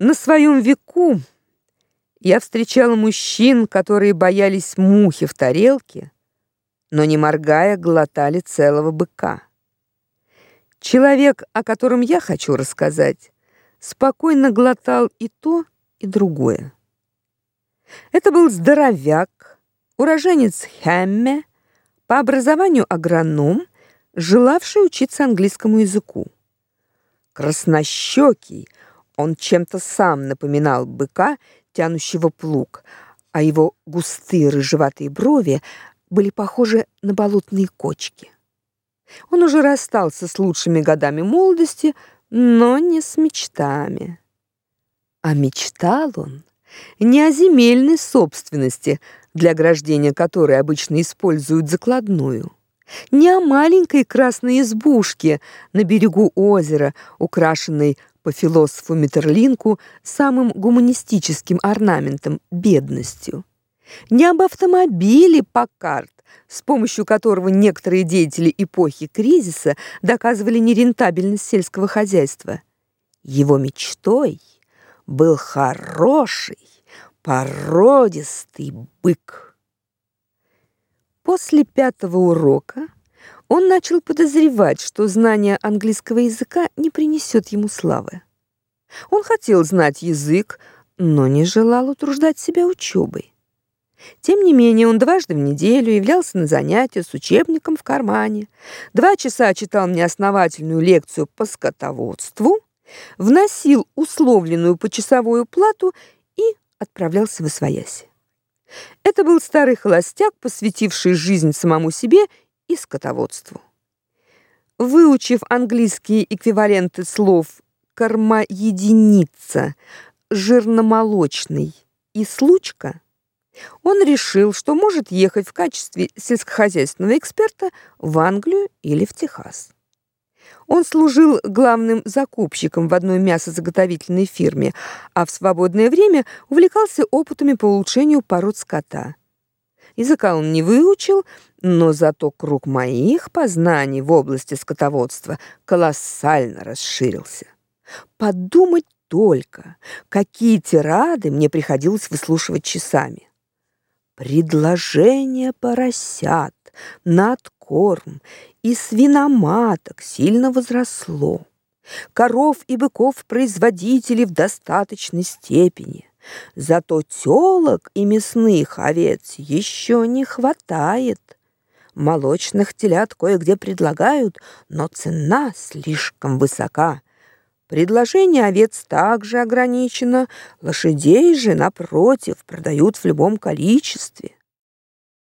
На своем веку я встречала мужчин, которые боялись мухи в тарелке, но не моргая глотали целого быка. Человек, о котором я хочу рассказать, спокойно глотал и то, и другое. Это был здоровяк, уроженец Хэмме, по образованию агроном, желавший учиться английскому языку. Краснощекий, он чем-то сам напоминал быка, тянущего плуг, а его густые рыжеватые брови были похожи на болотные кочки. Он уже расстался с лучшими годами молодости, но не с мечтами. А мечтал он не о земельной собственности, для ограждения которой обычно используют закладную, не о маленькой красной избушке на берегу озера, украшенной по философу Метерлинку самым гуманистическим орнаментом бедностью, не об автомобиле Паккарт, с помощью которого некоторые деятели эпохи кризиса доказывали нерентабельность сельского хозяйства. Его мечтой был хороший, породистый бык. После пятого урока он начал подозревать, что знание английского языка не принесет ему славы. Он хотел знать язык, но не желал утруждать себя учебой. Тем не менее, он дважды в неделю являлся на занятия с учебником в кармане, два часа читал мне основательную лекцию по скотоводству, вносил условленную почасовую плату и отправлялся в освояси. Это был старый холостяк, посвятивший жизнь самому себе и скотоводству. Выучив английские эквиваленты слов кормоединица, жирномолочный и случка, он решил, что может ехать в качестве сельскохозяйственного эксперта в Англию или в Техас. Он служил главным закупщиком в одной мясозаготовительной фирме, а в свободное время увлекался опытами по улучшению пород скота. Языка он не выучил, но зато круг моих познаний в области скотоводства колоссально расширился. Подумать только, какие тирады мне приходилось выслушивать часами. Предложение поросят, надкорм и свиноматок сильно возросло. Коров и быков производители в достаточной степени. Зато телок и мясных овец еще не хватает. Молочных телят кое-где предлагают, но цена слишком высока. Предложение овец также ограничено, лошадей же, напротив, продают в любом количестве.